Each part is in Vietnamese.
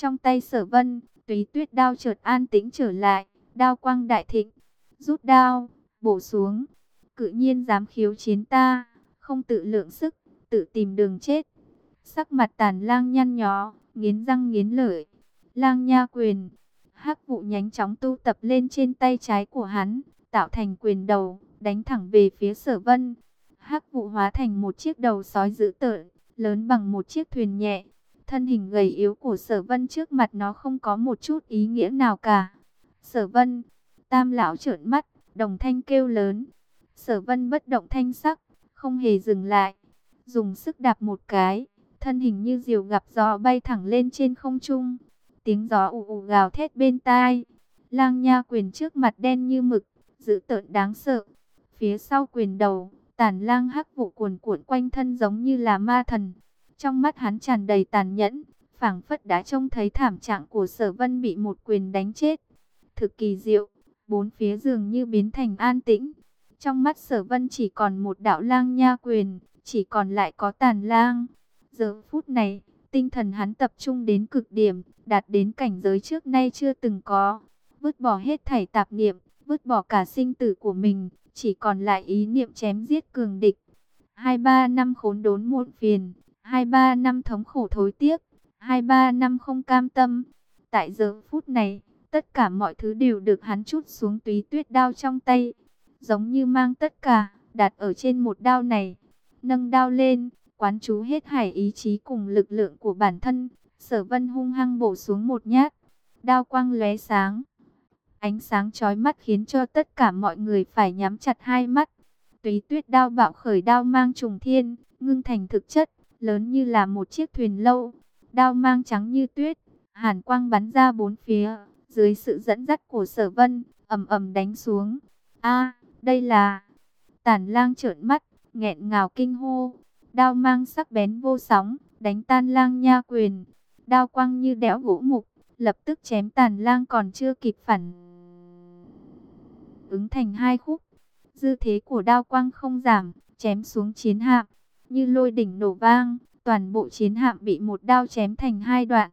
Trong tay sở vân, túy tuyết đao chợt an tĩnh trở lại, đao quang đại thịnh, rút đao, bổ xuống. Cự nhiên dám khiếu chiến ta, không tự lượng sức, tự tìm đường chết. Sắc mặt tàn lang nhăn nhó, nghiến răng nghiến lợi. Lang nha quyền, hắc vụ nhánh chóng tu tập lên trên tay trái của hắn, tạo thành quyền đầu, đánh thẳng về phía sở vân. Hắc vụ hóa thành một chiếc đầu sói dữ tợn, lớn bằng một chiếc thuyền nhẹ. Thân hình gầy yếu của sở vân trước mặt nó không có một chút ý nghĩa nào cả. Sở vân, tam lão trợn mắt, đồng thanh kêu lớn. Sở vân bất động thanh sắc, không hề dừng lại. Dùng sức đạp một cái, thân hình như diều gặp gió bay thẳng lên trên không trung. Tiếng gió ù ù gào thét bên tai. Lang nha quyền trước mặt đen như mực, dữ tợn đáng sợ. Phía sau quyền đầu, tàn lang hắc vụ cuồn cuộn quanh thân giống như là ma thần. Trong mắt hắn tràn đầy tàn nhẫn, phảng phất đã trông thấy thảm trạng của sở vân bị một quyền đánh chết. Thực kỳ diệu, bốn phía dường như biến thành an tĩnh. Trong mắt sở vân chỉ còn một đạo lang nha quyền, chỉ còn lại có tàn lang. Giờ phút này, tinh thần hắn tập trung đến cực điểm, đạt đến cảnh giới trước nay chưa từng có. Vứt bỏ hết thảy tạp niệm, vứt bỏ cả sinh tử của mình, chỉ còn lại ý niệm chém giết cường địch. Hai ba năm khốn đốn muộn phiền, hai ba năm thống khổ thối tiếc, hai ba năm không cam tâm. Tại giờ phút này, tất cả mọi thứ đều được hắn chút xuống túy tuyết đao trong tay, giống như mang tất cả, đặt ở trên một đao này. Nâng đao lên, quán chú hết hải ý chí cùng lực lượng của bản thân, sở vân hung hăng bổ xuống một nhát, đao quang lóe sáng. Ánh sáng chói mắt khiến cho tất cả mọi người phải nhắm chặt hai mắt. Túy tuyết đao bạo khởi đao mang trùng thiên, ngưng thành thực chất, lớn như là một chiếc thuyền lâu. Đao mang trắng như tuyết, hàn quang bắn ra bốn phía, dưới sự dẫn dắt của sở vân, ầm ầm đánh xuống. a đây là... Tản lang trợn mắt, nghẹn ngào kinh hô. Đao mang sắc bén vô sóng, đánh tan lang nha quyền. Đao quang như đẽo gỗ mục, lập tức chém tàn lang còn chưa kịp phản. Ứng thành hai khúc. Dư thế của đao quang không giảm, chém xuống chiến hạm. Như lôi đỉnh nổ vang, toàn bộ chiến hạm bị một đao chém thành hai đoạn.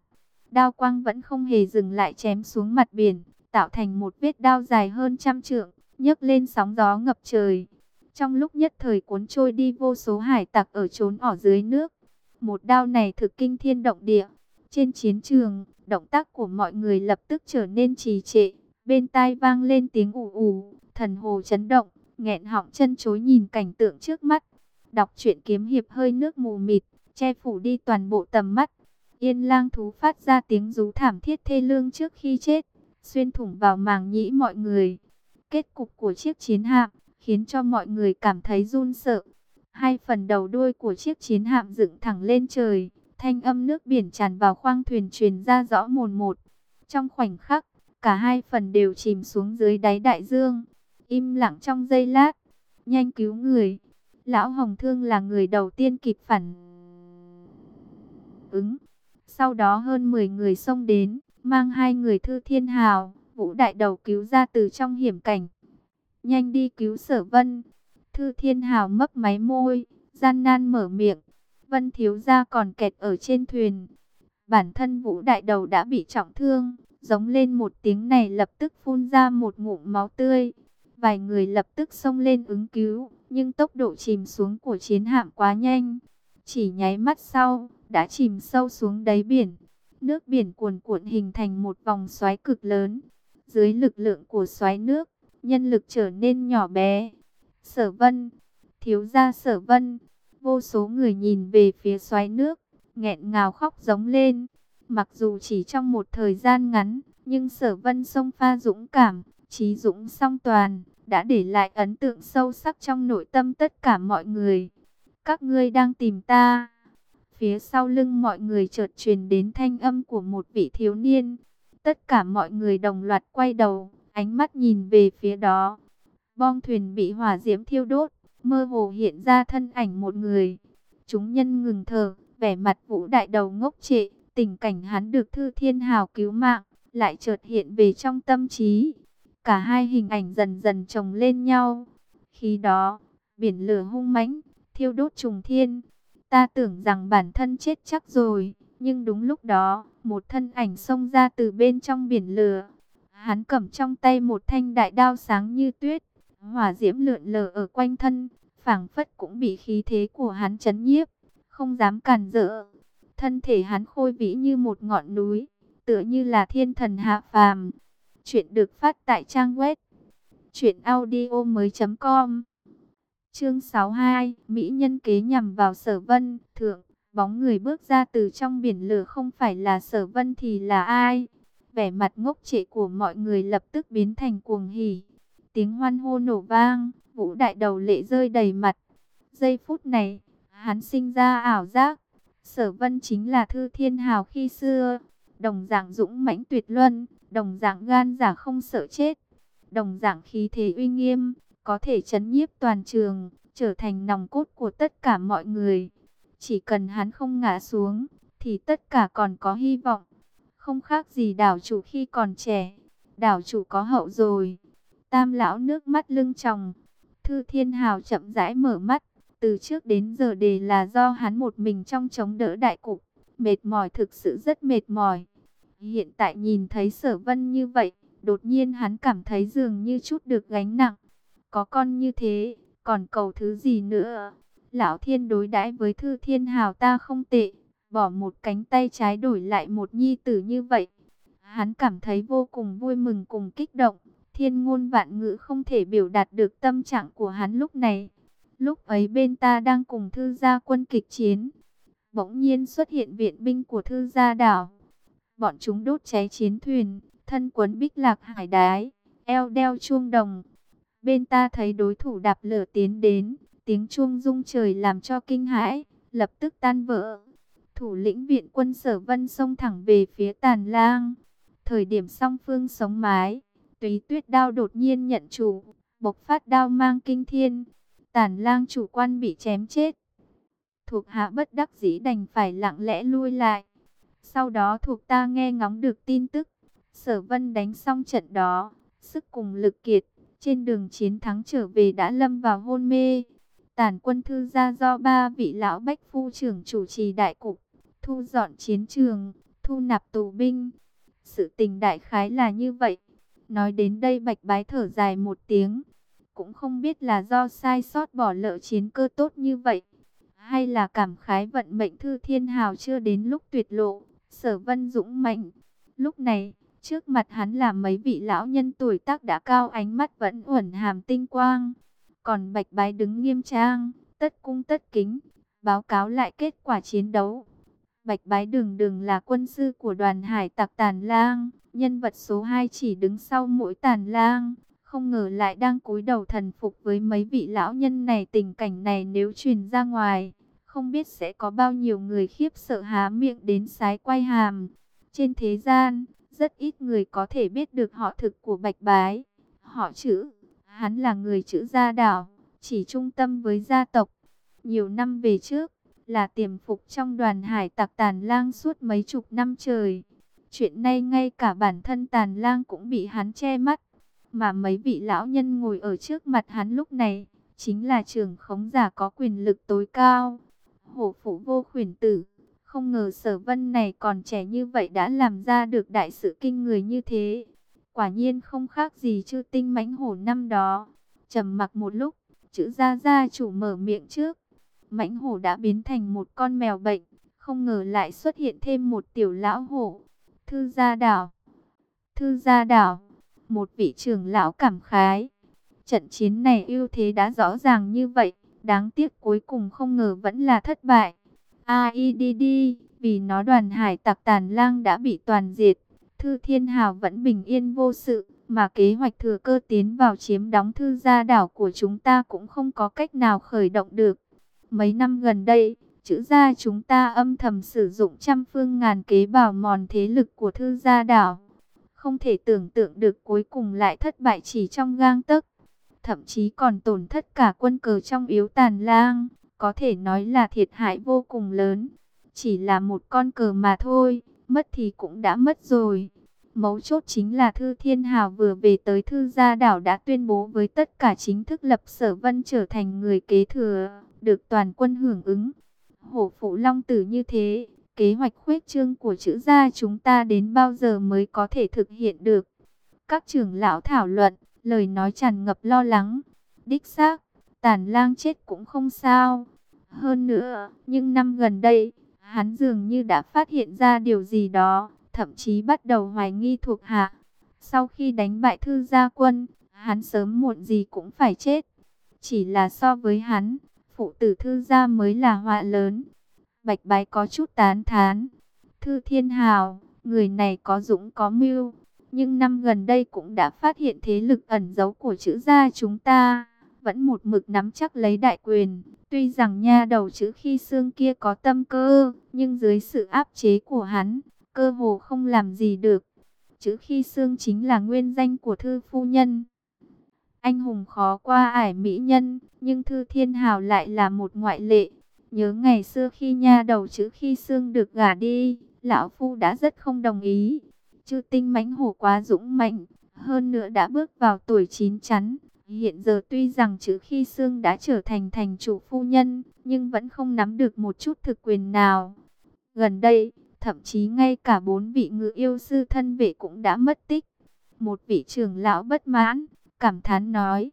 Đao quang vẫn không hề dừng lại chém xuống mặt biển, tạo thành một vết đao dài hơn trăm trượng, nhấc lên sóng gió ngập trời. Trong lúc nhất thời cuốn trôi đi vô số hải tặc ở trốn ở dưới nước. Một đao này thực kinh thiên động địa. Trên chiến trường, động tác của mọi người lập tức trở nên trì trệ. Bên tai vang lên tiếng ù ù, thần hồ chấn động, nghẹn họng chân chối nhìn cảnh tượng trước mắt. Đọc truyện kiếm hiệp hơi nước mù mịt, che phủ đi toàn bộ tầm mắt. Yên lang thú phát ra tiếng rú thảm thiết thê lương trước khi chết, xuyên thủng vào màng nhĩ mọi người. Kết cục của chiếc chiến hạm khiến cho mọi người cảm thấy run sợ. Hai phần đầu đuôi của chiếc chiến hạm dựng thẳng lên trời, thanh âm nước biển tràn vào khoang thuyền truyền ra rõ mồn một. Trong khoảnh khắc, cả hai phần đều chìm xuống dưới đáy đại dương. Im lặng trong giây lát, nhanh cứu người. Lão Hồng Thương là người đầu tiên kịp phản ứng. Sau đó hơn 10 người xông đến, mang hai người thư thiên hào, vũ đại đầu cứu ra từ trong hiểm cảnh. Nhanh đi cứu sở vân. Thư thiên hào mấp máy môi, gian nan mở miệng. Vân thiếu gia còn kẹt ở trên thuyền. Bản thân vũ đại đầu đã bị trọng thương, giống lên một tiếng này lập tức phun ra một ngụm máu tươi. Vài người lập tức xông lên ứng cứu, nhưng tốc độ chìm xuống của chiến hạm quá nhanh. Chỉ nháy mắt sau, đã chìm sâu xuống đáy biển. Nước biển cuồn cuộn hình thành một vòng xoáy cực lớn. Dưới lực lượng của xoáy nước, nhân lực trở nên nhỏ bé. Sở vân, thiếu gia sở vân, vô số người nhìn về phía xoáy nước, nghẹn ngào khóc giống lên. Mặc dù chỉ trong một thời gian ngắn, nhưng sở vân sông pha dũng cảm, trí dũng song toàn, đã để lại ấn tượng sâu sắc trong nội tâm tất cả mọi người. Các ngươi đang tìm ta. Phía sau lưng mọi người chợt truyền đến thanh âm của một vị thiếu niên. Tất cả mọi người đồng loạt quay đầu, ánh mắt nhìn về phía đó. Bong thuyền bị hỏa diễm thiêu đốt, mơ hồ hiện ra thân ảnh một người. Chúng nhân ngừng thở, vẻ mặt vũ đại đầu ngốc trệ, tình cảnh hắn được Thư Thiên Hào cứu mạng, lại chợt hiện về trong tâm trí. Cả hai hình ảnh dần dần chồng lên nhau. Khi đó, biển lửa hung mãnh, thiêu đốt trùng thiên. Ta tưởng rằng bản thân chết chắc rồi, Nhưng đúng lúc đó, một thân ảnh xông ra từ bên trong biển lửa. Hắn cầm trong tay một thanh đại đao sáng như tuyết, hỏa diễm lượn lờ ở quanh thân, phảng phất cũng bị khí thế của hắn chấn nhiếp, không dám cản rỡ. Thân thể hắn khôi vĩ như một ngọn núi, tựa như là thiên thần hạ phàm. Chuyện được phát tại trang web truyệnaudiomoi.com. Chương 62, mỹ nhân kế nhằm vào Sở Vân, thượng, bóng người bước ra từ trong biển lửa không phải là Sở Vân thì là ai? Vẻ mặt ngốc trệ của mọi người lập tức biến thành cuồng hỉ. Tiếng hoan hô nổ vang, Vũ Đại Đầu lệ rơi đầy mặt. Giây phút này, hắn sinh ra ảo giác, Sở Vân chính là Thư Thiên Hào khi xưa, đồng dạng dũng mãnh tuyệt luân, đồng dạng gan giả không sợ chết, đồng dạng khí thế uy nghiêm, có thể chấn nhiếp toàn trường, trở thành nòng cốt của tất cả mọi người. Chỉ cần hắn không ngã xuống, thì tất cả còn có hy vọng. Không khác gì đảo chủ khi còn trẻ. Đảo chủ có hậu rồi. Tam lão nước mắt lưng tròng. Thư Thiên Hào chậm rãi mở mắt. Từ trước đến giờ đề là do hắn một mình trong chống đỡ đại cục. Mệt mỏi thực sự rất mệt mỏi. Hiện tại nhìn thấy sở vân như vậy. Đột nhiên hắn cảm thấy dường như chút được gánh nặng. Có con như thế, còn cầu thứ gì nữa? Lão thiên đối đãi với thư thiên hào ta không tệ, bỏ một cánh tay trái đổi lại một nhi tử như vậy. Hắn cảm thấy vô cùng vui mừng cùng kích động, thiên ngôn vạn ngữ không thể biểu đạt được tâm trạng của hắn lúc này. Lúc ấy bên ta đang cùng thư gia quân kịch chiến, bỗng nhiên xuất hiện viện binh của thư gia đảo. Bọn chúng đốt cháy chiến thuyền, thân quấn bích lạc hải đái, eo đeo chuông đồng. Bên ta thấy đối thủ đạp lửa tiến đến, tiếng chuông rung trời làm cho kinh hãi, lập tức tan vỡ. Thủ lĩnh viện quân sở vân xông thẳng về phía tàn lang. Thời điểm song phương sống mái, túy tuyết đao đột nhiên nhận chủ, bộc phát đao mang kinh thiên. Tàn lang chủ quan bị chém chết. Thuộc hạ bất đắc dĩ đành phải lặng lẽ lui lại. Sau đó thuộc ta nghe ngóng được tin tức. Sở vân đánh xong trận đó, sức cùng lực kiệt, trên đường chiến thắng trở về đã lâm vào hôn mê. tản quân thư gia do ba vị lão bách phu trưởng chủ trì đại cục, thu dọn chiến trường, thu nạp tù binh. Sự tình đại khái là như vậy. Nói đến đây bạch bái thở dài một tiếng. Cũng không biết là do sai sót bỏ lỡ chiến cơ tốt như vậy. Hay là cảm khái vận mệnh thư thiên hào chưa đến lúc tuyệt lộ. Sở vân dũng mạnh. Lúc này, trước mặt hắn là mấy vị lão nhân tuổi tác đã cao ánh mắt vẫn uẩn hàm tinh quang. Còn bạch bái đứng nghiêm trang, tất cung tất kính, báo cáo lại kết quả chiến đấu. Bạch bái đường đường là quân sư của đoàn hải tặc tàn lang, nhân vật số 2 chỉ đứng sau mỗi tàn lang. Không ngờ lại đang cúi đầu thần phục với mấy vị lão nhân này tình cảnh này nếu truyền ra ngoài. Không biết sẽ có bao nhiêu người khiếp sợ há miệng đến sái quay hàm. Trên thế gian, rất ít người có thể biết được họ thực của bạch bái. Họ chữ Hắn là người chữ gia đảo, chỉ trung tâm với gia tộc. Nhiều năm về trước, là tiềm phục trong đoàn hải tặc tàn lang suốt mấy chục năm trời. Chuyện nay ngay cả bản thân tàn lang cũng bị hắn che mắt. Mà mấy vị lão nhân ngồi ở trước mặt hắn lúc này, chính là trường khống giả có quyền lực tối cao. Hổ phủ vô khuyển tử, không ngờ sở vân này còn trẻ như vậy đã làm ra được đại sự kinh người như thế. Quả nhiên không khác gì chư tinh mãnh hổ năm đó. trầm mặc một lúc, chữ gia gia chủ mở miệng trước. Mãnh hổ đã biến thành một con mèo bệnh, không ngờ lại xuất hiện thêm một tiểu lão hổ. Thư gia đảo, thư gia đảo, một vị trưởng lão cảm khái. Trận chiến này ưu thế đã rõ ràng như vậy, đáng tiếc cuối cùng không ngờ vẫn là thất bại. AIDD, vì nó đoàn hải tặc tàn lang đã bị toàn diệt. Thư Thiên Hào vẫn bình yên vô sự, mà kế hoạch thừa cơ tiến vào chiếm đóng thư gia đảo của chúng ta cũng không có cách nào khởi động được. Mấy năm gần đây, chữ gia chúng ta âm thầm sử dụng trăm phương ngàn kế bảo mòn thế lực của thư gia đảo. Không thể tưởng tượng được cuối cùng lại thất bại chỉ trong gang tấc. Thậm chí còn tổn thất cả quân cờ trong yếu tàn lang, có thể nói là thiệt hại vô cùng lớn. Chỉ là một con cờ mà thôi mất thì cũng đã mất rồi. Mấu chốt chính là Thư Thiên Hào vừa về tới Thư Gia Đảo đã tuyên bố với tất cả chính thức lập sở vân trở thành người kế thừa, được toàn quân hưởng ứng. Hổ Phụ Long Tử như thế, kế hoạch khuếch trương của chữ gia chúng ta đến bao giờ mới có thể thực hiện được. Các trưởng lão thảo luận, lời nói tràn ngập lo lắng. Đích xác, tàn lang chết cũng không sao. Hơn nữa, những năm gần đây, hắn dường như đã phát hiện ra điều gì đó, thậm chí bắt đầu hoài nghi thuộc hạ. Sau khi đánh bại thư gia quân, hắn sớm muộn gì cũng phải chết. Chỉ là so với hắn, phụ tử thư gia mới là họa lớn. Bạch bái có chút tán thán. Thư thiên hào, người này có dũng có mưu. Nhưng năm gần đây cũng đã phát hiện thế lực ẩn giấu của chữ gia chúng ta. Vẫn một mực nắm chắc lấy đại quyền. Tuy rằng nha đầu chữ khi xương kia có tâm cơ, nhưng dưới sự áp chế của hắn, cơ hồ không làm gì được. Chữ khi xương chính là nguyên danh của thư phu nhân. Anh hùng khó qua ải mỹ nhân, nhưng Thư Thiên Hào lại là một ngoại lệ. Nhớ ngày xưa khi nha đầu chữ khi xương được gả đi, lão phu đã rất không đồng ý. Chư tinh mãnh hổ quá dũng mạnh, hơn nữa đã bước vào tuổi chín chắn. Hiện giờ tuy rằng chữ khi xương đã trở thành thành chủ phu nhân, nhưng vẫn không nắm được một chút thực quyền nào. Gần đây, thậm chí ngay cả bốn vị ngự yêu sư thân vệ cũng đã mất tích. Một vị trưởng lão bất mãn, cảm thán nói.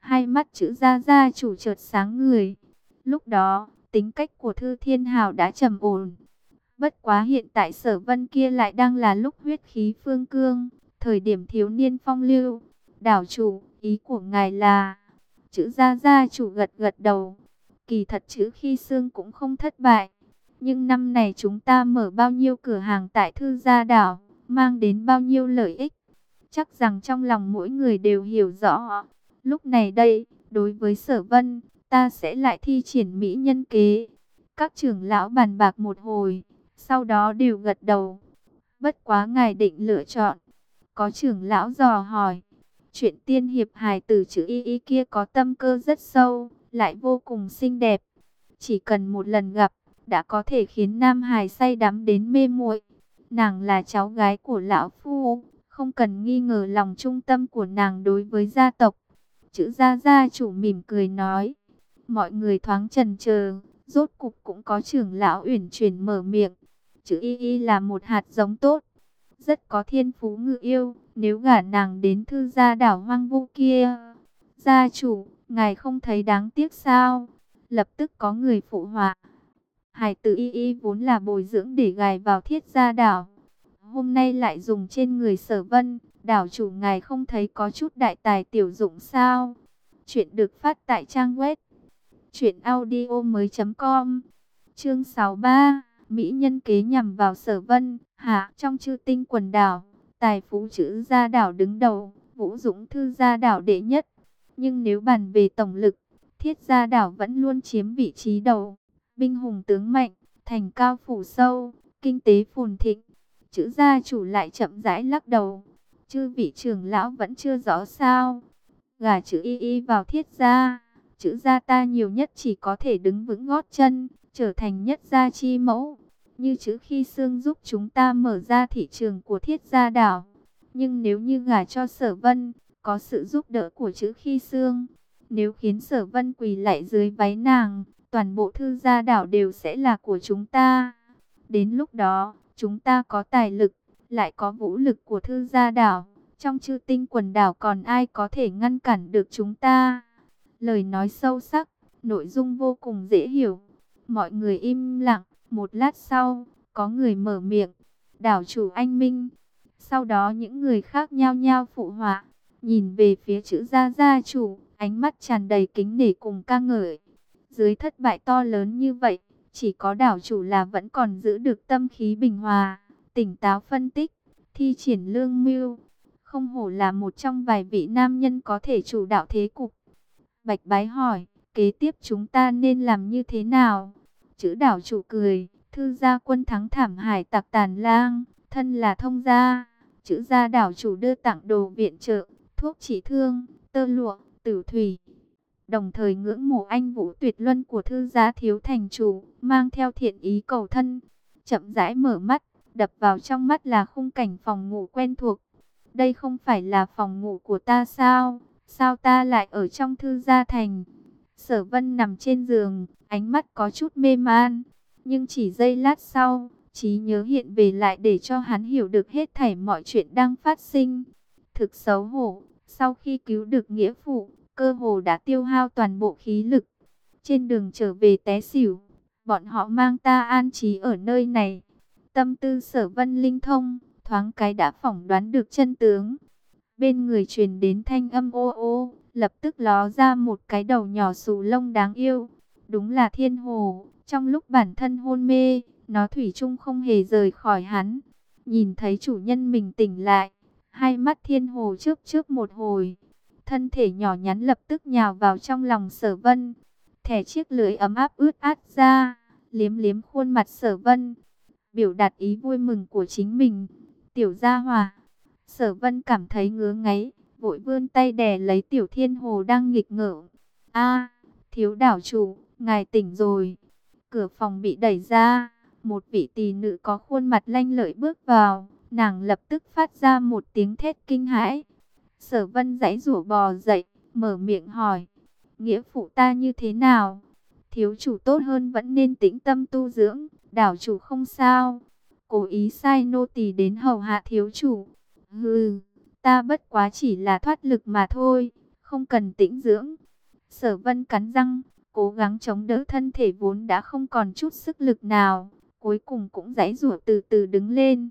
Hai mắt chữ ra ra chủ chợt sáng người. Lúc đó, tính cách của Thư Thiên Hào đã trầm ổn. Bất quá hiện tại sở vân kia lại đang là lúc huyết khí phương cương, thời điểm thiếu niên phong lưu. Đảo chủ, ý của ngài là... Chữ gia gia chủ gật gật đầu. Kỳ thật chữ khi xương cũng không thất bại. Nhưng năm này chúng ta mở bao nhiêu cửa hàng tại thư gia đảo, mang đến bao nhiêu lợi ích. Chắc rằng trong lòng mỗi người đều hiểu rõ. Lúc này đây, đối với sở vân, ta sẽ lại thi triển mỹ nhân kế. Các trưởng lão bàn bạc một hồi, sau đó đều gật đầu. Bất quá ngài định lựa chọn. Có trưởng lão dò hỏi. Chuyện tiên hiệp hài tử chữ y y kia có tâm cơ rất sâu, lại vô cùng xinh đẹp. Chỉ cần một lần gặp, đã có thể khiến Nam Hải say đắm đến mê muội. Nàng là cháu gái của lão phu, không cần nghi ngờ lòng trung tâm của nàng đối với gia tộc. Chữ gia gia chủ mỉm cười nói. Mọi người thoáng trần chờ, rốt cục cũng có trưởng lão uyển chuyển mở miệng. Chữ y y là một hạt giống tốt, rất có thiên phú ngự yêu, nếu gả nàng đến thư gia đảo hoang vu kia. Gia chủ, ngài không thấy đáng tiếc sao? Lập tức có người phụ họa. Hải tử y y vốn là bồi dưỡng để gài vào thiết gia đảo. Hôm nay lại dùng trên người sở vân, đảo chủ ngài không thấy có chút đại tài tiểu dụng sao? Chuyện được phát tại trang web audio mới com Chương 63 Mỹ nhân kế nhằm vào sở vân, hạ trong chư tinh quần đảo, tài phú chữ gia đảo đứng đầu, vũ dũng thư gia đảo đệ nhất. Nhưng nếu bàn về tổng lực, thiết gia đảo vẫn luôn chiếm vị trí đầu binh hùng tướng mạnh, thành cao phủ sâu, kinh tế phồn thịnh. Chữ gia chủ lại chậm rãi lắc đầu. Chư vị trưởng lão vẫn chưa rõ sao. Gà chữ y y vào thiết gia. Chữ gia ta nhiều nhất chỉ có thể đứng vững gót chân, trở thành nhất gia chi mẫu. Như chữ khi xương giúp chúng ta mở ra thị trường của thiết gia đảo. Nhưng nếu như gả cho sở vân, có sự giúp đỡ của chữ khi xương. Nếu khiến sở vân quỳ lại dưới váy nàng, toàn bộ thư gia đảo đều sẽ là của chúng ta. Đến lúc đó, chúng ta có tài lực, lại có vũ lực của thư gia đảo. Trong chư tinh quần đảo còn ai có thể ngăn cản được chúng ta? Lời nói sâu sắc, nội dung vô cùng dễ hiểu. Mọi người im lặng, một lát sau, có người mở miệng. Đảo chủ anh Minh. Sau đó những người khác nhao nhao phụ họa, nhìn về phía chữ gia gia chủ, ánh mắt tràn đầy kính nể cùng ca ngợi. Dưới thất bại to lớn như vậy, chỉ có đảo chủ là vẫn còn giữ được tâm khí bình hòa, tỉnh táo phân tích, thi triển lương mưu. Không hổ là một trong vài vị nam nhân có thể chủ đạo thế cục. Bạch bái hỏi, kế tiếp chúng ta nên làm như thế nào? Chữ đảo chủ cười, thư gia quân thắng thảm hải tặc tàn lang, thân là thông gia. Chữ gia đảo chủ đưa tặng đồ viện trợ, thuốc trị thương, tơ lụa, tử thủy, đồng thời ngưỡng mộ anh vũ tuyệt luân của thư gia thiếu thành chủ, mang theo thiện ý cầu thân. Chậm rãi mở mắt, đập vào trong mắt là khung cảnh phòng ngủ quen thuộc. Đây không phải là phòng ngủ của ta sao? Sao ta lại ở trong thư gia thành? Sở vân nằm trên giường, ánh mắt có chút mê man. Nhưng chỉ giây lát sau, trí nhớ hiện về lại để cho hắn hiểu được hết thảy mọi chuyện đang phát sinh. Thực xấu hổ, sau khi cứu được nghĩa phụ, cơ hồ đã tiêu hao toàn bộ khí lực. Trên đường trở về té xỉu, bọn họ mang ta an trí ở nơi này. Tâm tư sở vân linh thông, thoáng cái đã phỏng đoán được chân tướng. Bên người truyền đến thanh âm ô ô, lập tức ló ra một cái đầu nhỏ xù lông đáng yêu. Đúng là thiên hồ, trong lúc bản thân hôn mê, nó thủy chung không hề rời khỏi hắn. Nhìn thấy chủ nhân mình tỉnh lại, hai mắt thiên hồ trước trước một hồi. Thân thể nhỏ nhắn lập tức nhào vào trong lòng sở vân. Thẻ chiếc lưỡi ấm áp ướt át ra, liếm liếm khuôn mặt sở vân. Biểu đạt ý vui mừng của chính mình. Tiểu gia hòa, sở vân cảm thấy ngứa ngáy, vội vươn tay đè lấy tiểu thiên hồ đang nghịch ngợm. a thiếu đảo chủ, ngài tỉnh rồi. Cửa phòng bị đẩy ra, một vị tỳ nữ có khuôn mặt lanh lợi bước vào, nàng lập tức phát ra một tiếng thét kinh hãi. Sở vân giãy rủa bò dậy, mở miệng hỏi, nghĩa phụ ta như thế nào? Thiếu chủ tốt hơn vẫn nên tĩnh tâm tu dưỡng, đảo chủ không sao. Cố ý sai nô tỳ đến hầu hạ thiếu chủ. Hừ, ta bất quá chỉ là thoát lực mà thôi, không cần tĩnh dưỡng. Sở vân cắn răng, cố gắng chống đỡ thân thể vốn đã không còn chút sức lực nào, cuối cùng cũng giãy giụa từ từ đứng lên.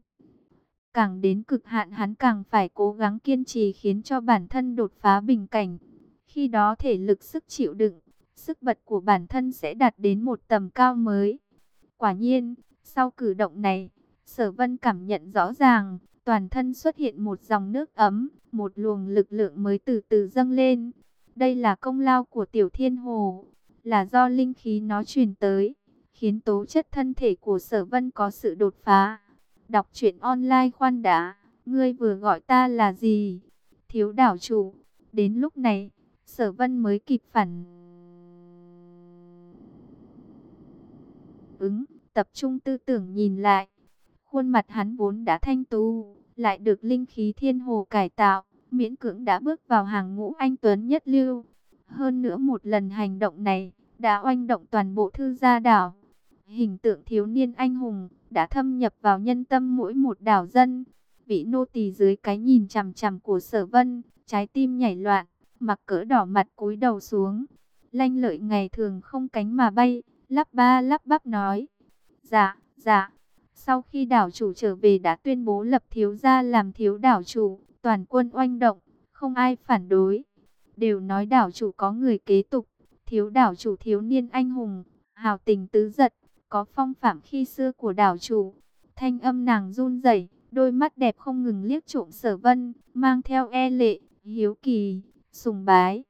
Càng đến cực hạn hắn càng phải cố gắng kiên trì khiến cho bản thân đột phá bình cảnh. Khi đó thể lực sức chịu đựng, sức bật của bản thân sẽ đạt đến một tầm cao mới. Quả nhiên, sau cử động này, Sở Vân cảm nhận rõ ràng, toàn thân xuất hiện một dòng nước ấm, một luồng lực lượng mới từ từ dâng lên. Đây là công lao của Tiểu Thiên Hồ, là do linh khí nó truyền tới, khiến tố chất thân thể của Sở Vân có sự đột phá. Đọc truyện online khoan đã, ngươi vừa gọi ta là gì? Thiếu đảo chủ. Đến lúc này, Sở Vân mới kịp phản ứng, tập trung tư tưởng nhìn lại. Khuôn mặt hắn vốn đã thanh tú, lại được linh khí thiên hồ cải tạo, miễn cưỡng đã bước vào hàng ngũ anh Tuấn nhất lưu. Hơn nữa một lần hành động này, đã oanh động toàn bộ thư gia đảo. Hình tượng thiếu niên anh hùng, đã thâm nhập vào nhân tâm mỗi một đảo dân. Vị nô tỳ dưới cái nhìn chằm chằm của sở vân, trái tim nhảy loạn, mặc cỡ đỏ mặt cúi đầu xuống. Lanh lợi ngày thường không cánh mà bay, lắp ba lắp bắp nói. Dạ, dạ. Sau khi đảo chủ trở về đã tuyên bố lập thiếu gia làm thiếu đảo chủ, toàn quân oanh động, không ai phản đối. Đều nói đảo chủ có người kế tục, thiếu đảo chủ thiếu niên anh hùng, hào tình tứ giật, có phong phạm khi xưa của đảo chủ. Thanh âm nàng run rẩy, đôi mắt đẹp không ngừng liếc trộm sở vân, mang theo e lệ, hiếu kỳ, sùng bái.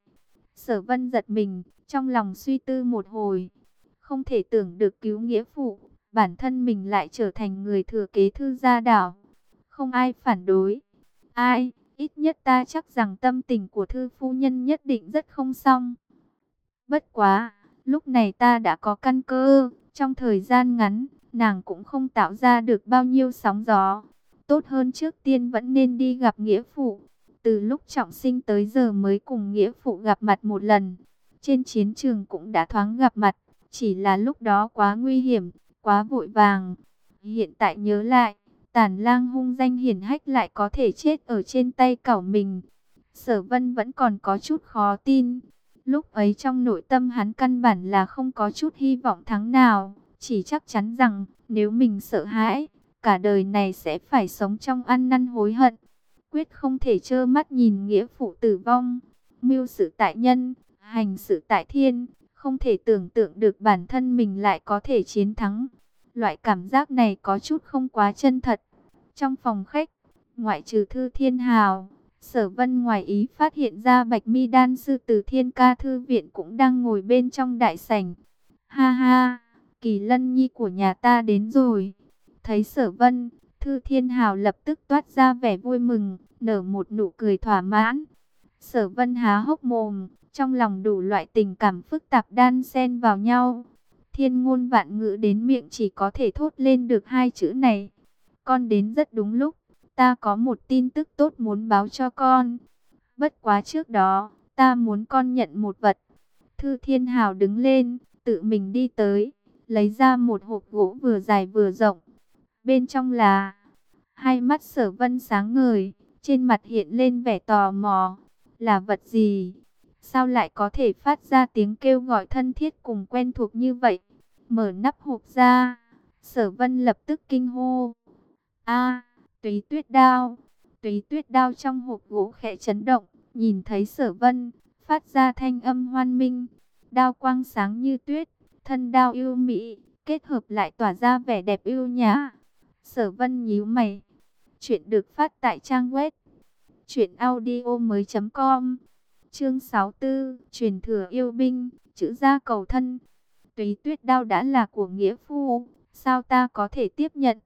Sở vân giật mình, trong lòng suy tư một hồi. Không thể tưởng được cứu nghĩa phụ, bản thân mình lại trở thành người thừa kế thư gia đảo. Không ai phản đối. Ai, ít nhất ta chắc rằng tâm tình của thư phu nhân nhất định rất không xong. Bất quá, lúc này ta đã có căn cơ, trong thời gian ngắn, nàng cũng không tạo ra được bao nhiêu sóng gió. Tốt hơn trước tiên vẫn nên đi gặp nghĩa phụ. Từ lúc trọng sinh tới giờ mới cùng nghĩa phụ gặp mặt một lần. Trên chiến trường cũng đã thoáng gặp mặt. Chỉ là lúc đó quá nguy hiểm, quá vội vàng. Hiện tại nhớ lại, tàn lang hung danh hiển hách lại có thể chết ở trên tay cảo mình. Sở vân vẫn còn có chút khó tin. Lúc ấy trong nội tâm hắn căn bản là không có chút hy vọng thắng nào. Chỉ chắc chắn rằng nếu mình sợ hãi, cả đời này sẽ phải sống trong ăn năn hối hận. Quyết không thể trơ mắt nhìn nghĩa phụ tử vong. Mưu sự tại nhân, hành sự tại thiên. Không thể tưởng tượng được bản thân mình lại có thể chiến thắng. Loại cảm giác này có chút không quá chân thật. Trong phòng khách, ngoại trừ thư thiên hào, sở vân ngoài ý phát hiện ra bạch mi đan sư từ thiên ca thư viện cũng đang ngồi bên trong đại sảnh. Ha ha, kỳ lân nhi của nhà ta đến rồi. Thấy sở vân, thư thiên hào lập tức toát ra vẻ vui mừng, nở một nụ cười thỏa mãn. Sở vân há hốc mồm, trong lòng đủ loại tình cảm phức tạp đan xen vào nhau. Thiên ngôn vạn ngữ đến miệng chỉ có thể thốt lên được hai chữ này. Con đến rất đúng lúc, ta có một tin tức tốt muốn báo cho con. Bất quá trước đó, ta muốn con nhận một vật. Thư Thiên Hào đứng lên, tự mình đi tới, lấy ra một hộp gỗ vừa dài vừa rộng. Bên trong là hai mắt sở vân sáng ngời, trên mặt hiện lên vẻ tò mò. Là vật gì? Sao lại có thể phát ra tiếng kêu gọi thân thiết cùng quen thuộc như vậy? Mở nắp hộp ra, sở vân lập tức kinh hô. a túy tuyết đao. Túy tuyết đao trong hộp gỗ khẽ chấn động, nhìn thấy sở vân, phát ra thanh âm hoan minh. Đao quang sáng như tuyết, thân đao yêu mỹ, kết hợp lại tỏa ra vẻ đẹp yêu nhã. Sở vân nhíu mày. Chuyện được phát tại trang web chuyện audio mới .com Chương 64, truyền thừa yêu binh, chữ gia cầu thân. Túy Tuyết đao đã là của nghĩa phu, sao ta có thể tiếp nhận?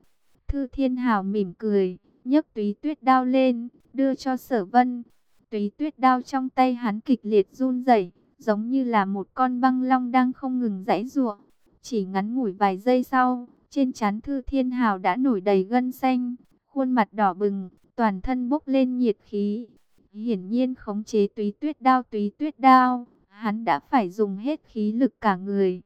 Thư Thiên Hào mỉm cười, nhấc Túy Tuyết đao lên, đưa cho Sở Vân. Túy Tuyết đao trong tay hắn kịch liệt run rẩy, giống như là một con băng long đang không ngừng giãy giụa. Chỉ ngắn ngủi vài giây sau, trên trán Thư Thiên Hào đã nổi đầy gân xanh, khuôn mặt đỏ bừng, toàn thân bốc lên nhiệt khí. Hiển nhiên khống chế túy tuyết đao túy tuyết đao, hắn đã phải dùng hết khí lực cả người.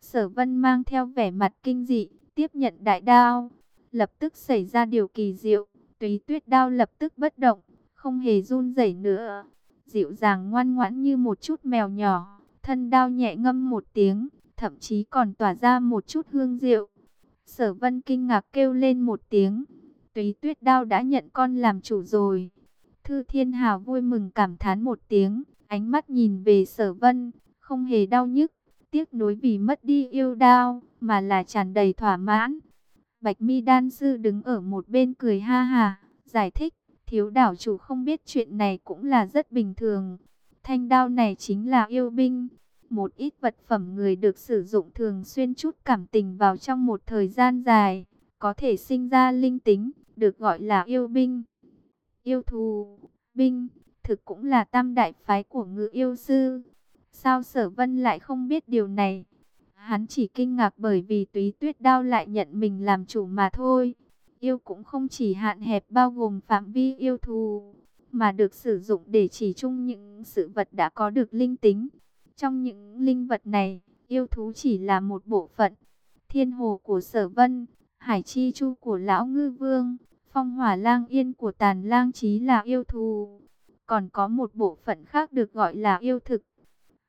Sở vân mang theo vẻ mặt kinh dị, tiếp nhận đại đao. Lập tức xảy ra điều kỳ diệu, túy tuyết đao lập tức bất động, không hề run rẩy nữa. Dịu dàng ngoan ngoãn như một chút mèo nhỏ, thân đao nhẹ ngâm một tiếng, thậm chí còn tỏa ra một chút hương rượu. Sở vân kinh ngạc kêu lên một tiếng, túy tuyết đao đã nhận con làm chủ rồi. Thư Thiên Hào vui mừng cảm thán một tiếng, ánh mắt nhìn về sở vân, không hề đau nhức, tiếc nuối vì mất đi yêu đao, mà là tràn đầy thỏa mãn. Bạch mi đan sư đứng ở một bên cười ha ha, giải thích, thiếu đảo chủ không biết chuyện này cũng là rất bình thường. Thanh đao này chính là yêu binh, một ít vật phẩm người được sử dụng thường xuyên chút cảm tình vào trong một thời gian dài, có thể sinh ra linh tính, được gọi là yêu binh. Yêu thù, binh, thực cũng là tam đại phái của ngự yêu sư. Sao sở vân lại không biết điều này? Hắn chỉ kinh ngạc bởi vì túy tuyết đao lại nhận mình làm chủ mà thôi. Yêu cũng không chỉ hạn hẹp bao gồm phạm vi yêu thù, mà được sử dụng để chỉ chung những sự vật đã có được linh tính. Trong những linh vật này, yêu thú chỉ là một bộ phận. Thiên hồ của sở vân, hải chi chu của lão ngư vương, phong hỏa lang yên của tàn lang trí là yêu thù. Còn có một bộ phận khác được gọi là yêu thực,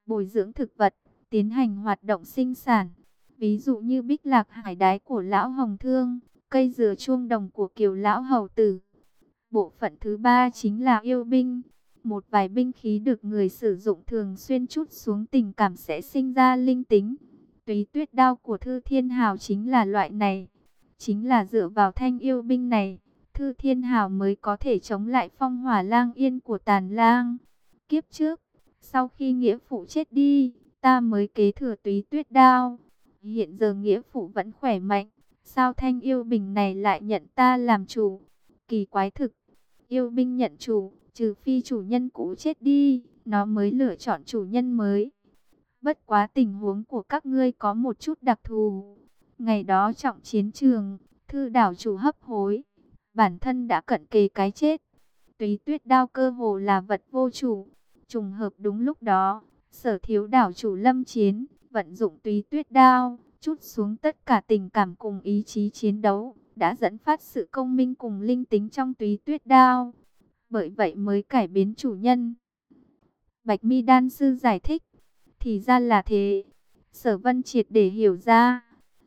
bồi dưỡng thực vật, tiến hành hoạt động sinh sản. Ví dụ như bích lạc hải đái của lão hồng thương, cây dừa chuông đồng của kiều lão hầu tử. Bộ phận thứ ba chính là yêu binh. Một vài binh khí được người sử dụng thường xuyên chút xuống tình cảm sẽ sinh ra linh tính. Túy tuyết đao của Thư Thiên Hào chính là loại này. Chính là dựa vào thanh yêu binh này, Thư Thiên Hào mới có thể chống lại phong hỏa lang yên của tàn lang. Kiếp trước, sau khi nghĩa phụ chết đi, ta mới kế thừa túy tuyết đao. Hiện giờ nghĩa phụ vẫn khỏe mạnh, sao thanh yêu bình này lại nhận ta làm chủ? Kỳ quái thực, yêu binh nhận chủ, trừ phi chủ nhân cũ chết đi, nó mới lựa chọn chủ nhân mới. Bất quá tình huống của các ngươi có một chút đặc thù. Ngày đó trọng chiến trường, thư đảo chủ hấp hối, bản thân đã cận kề cái chết. Túy tuyết đao cơ hồ là vật vô chủ. Trùng hợp đúng lúc đó, sở thiếu đảo chủ lâm chiến, vận dụng túy tuyết đao, chút xuống tất cả tình cảm cùng ý chí chiến đấu, đã dẫn phát sự công minh cùng linh tính trong túy tuyết đao. Bởi vậy mới cải biến chủ nhân. Bạch mi đan sư giải thích, thì ra là thế. Sở vân triệt để hiểu ra.